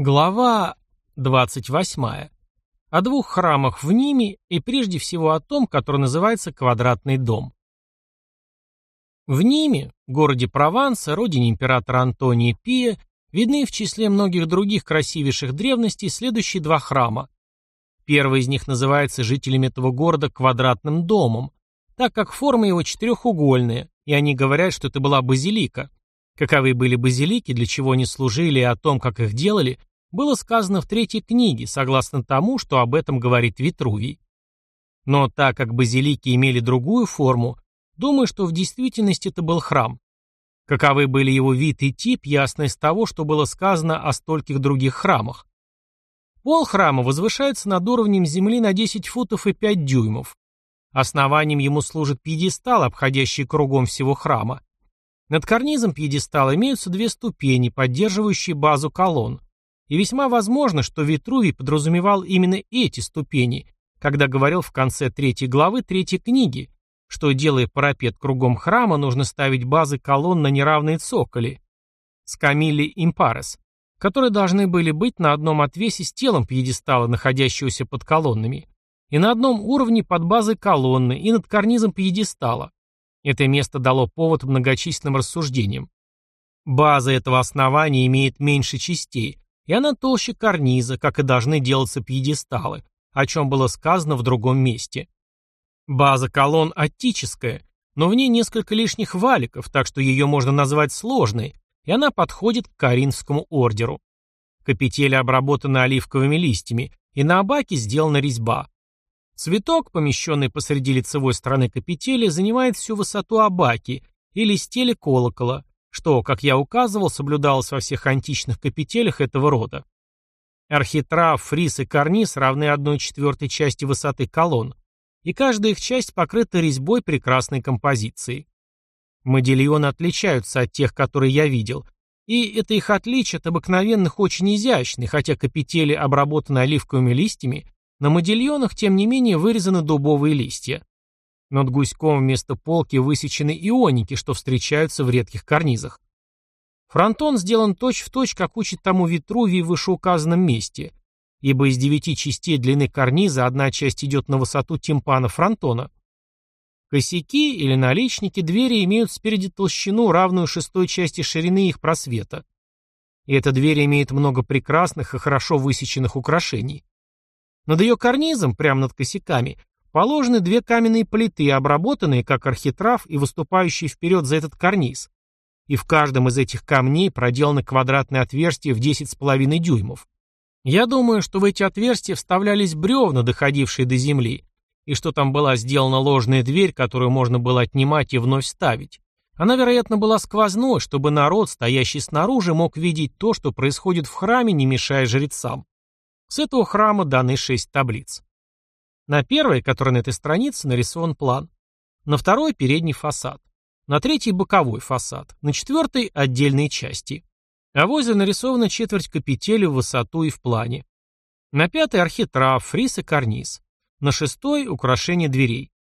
Глава 28. О двух храмах в Ниме и прежде всего о том, который называется Квадратный дом. В Ниме, городе Прованса, родине императора Антония Пия, видны в числе многих других красивейших древностей следующие два храма. Первый из них называется жителями этого города Квадратным домом, так как форма его четырехугольная, и они говорят, что это была базилика. Каковы были базилики, для чего они служили и о том, как их делали, было сказано в третьей книге, согласно тому, что об этом говорит Витрувий. Но так как базилики имели другую форму, думаю, что в действительности это был храм. Каковы были его вид и тип, ясно из того, что было сказано о стольких других храмах. Пол храма возвышается над уровнем земли на 10 футов и 5 дюймов. Основанием ему служит пьедестал, обходящий кругом всего храма. Над карнизом пьедестала имеются две ступени, поддерживающие базу колонн. И весьма возможно, что Витрувий подразумевал именно эти ступени, когда говорил в конце третьей главы третьей книги, что, делая парапет кругом храма, нужно ставить базы колонн на неравные цоколи, скамили импарес, которые должны были быть на одном отвесе с телом пьедестала, находящегося под колоннами, и на одном уровне под базой колонны и над карнизом пьедестала. Это место дало повод многочисленным рассуждениям. База этого основания имеет меньше частей, и она толще карниза, как и должны делаться пьедесталы, о чем было сказано в другом месте. База колонн аттическая, но в ней несколько лишних валиков, так что ее можно назвать сложной, и она подходит к Каринскому ордеру. Капители обработаны оливковыми листьями, и на абаке сделана резьба. Цветок, помещенный посреди лицевой стороны капители, занимает всю высоту абаки или стели колокола, что, как я указывал, соблюдалось во всех античных капителях этого рода. Архитрав, фриз и карниз равны одной четвертой части высоты колонн, и каждая их часть покрыта резьбой прекрасной композиции. Модильоны отличаются от тех, которые я видел, и это их отличие от обыкновенных очень изящны, хотя капители обработаны оливковыми листьями, на модильонах, тем не менее, вырезаны дубовые листья. Над гуськом вместо полки высечены ионики, что встречаются в редких карнизах. Фронтон сделан точь-в-точь, точь, как учит тому Витрувий в вышеуказанном месте, ибо из девяти частей длины карниза одна часть идет на высоту тимпана фронтона. Косяки или наличники двери имеют спереди толщину, равную шестой части ширины их просвета. И эта дверь имеет много прекрасных и хорошо высеченных украшений. Над ее карнизом, прямо над косяками, Положены две каменные плиты, обработанные как архитрав и выступающие вперед за этот карниз. И в каждом из этих камней проделаны квадратные отверстия в 10,5 дюймов. Я думаю, что в эти отверстия вставлялись бревна, доходившие до земли, и что там была сделана ложная дверь, которую можно было отнимать и вновь ставить. Она, вероятно, была сквозной, чтобы народ, стоящий снаружи, мог видеть то, что происходит в храме, не мешая жрецам. С этого храма даны шесть таблиц. На первой, которая на этой странице, нарисован план. На второй – передний фасад. На третьей – боковой фасад. На четвертой – отдельные части. А возле нарисована четверть капители в высоту и в плане. На пятой – архитрав, фриз и карниз. На шестой – украшение дверей.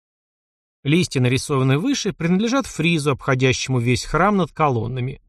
Листья, нарисованные выше, принадлежат фризу, обходящему весь храм над колоннами.